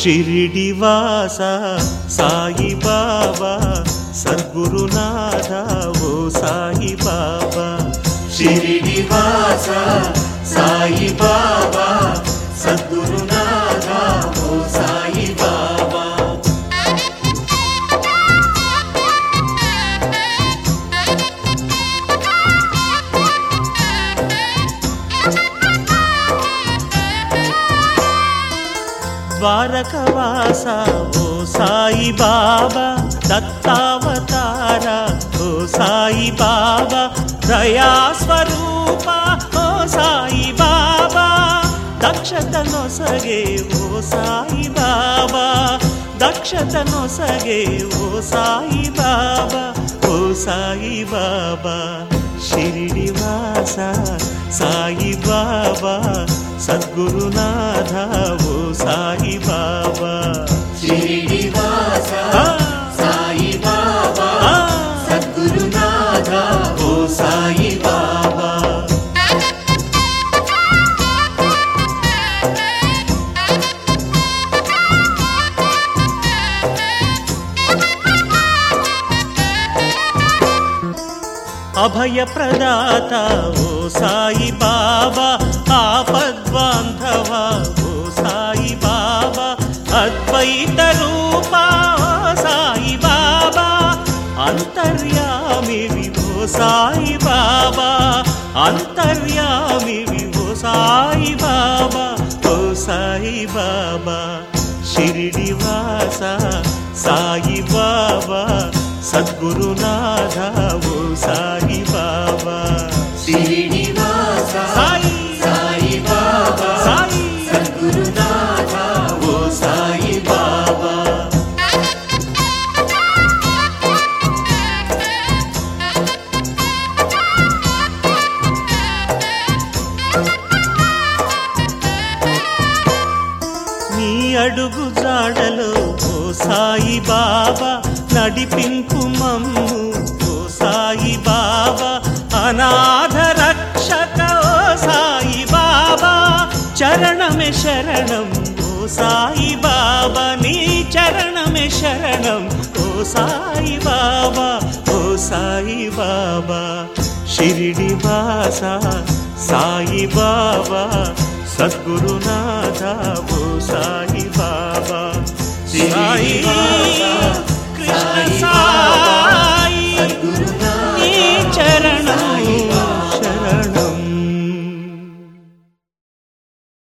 शिर्डि वासा साबा सद्गुरुनाथवो साबा शिर्डि वासा साबा सद्गुरु ద్వారకవాస ఓ సాయి బాబా దత్తావతార ఓ సాయి బాబా దయాస్వరూప ఓ సాయి బాబా దక్షత నొసగే ఓ సాయి బాబా దక్షత నొసగే ఓ సాయి బాబా ఓ సాయి బాబా షిరిడివాస సాయి బాబా सद्गुरुनाथ वो साबा श्रीवासा सागुरुनाो साबा अभयप्रदाता वो सा అద్వైత రూప సాయి బాబా అంతర్యామి విభో సాయి బాబా అంతర్యామి విభో సాయి బాబా ఓ సాయి బాబా షిరిడివాస సాయి బాబా సద్గురునాథ ఓ సాయి బాబా. నీ అడుగు జాడలో ఓ సాయి బాబా నడిపింపు మమ్ము. ఓ సాయి బాబా అనాథ రక్షక ఓ సాయి బాబా చరణమే శరణం. ఓ సాయి బాబా నీ చరణమే శరణం. ఓ సాయి బాబా ఓ సాయి బాబా షిరిడి వాస సాయి బాబా సద్గురునాథ ఓ సాయి బాబా. సాయి కృష్ణ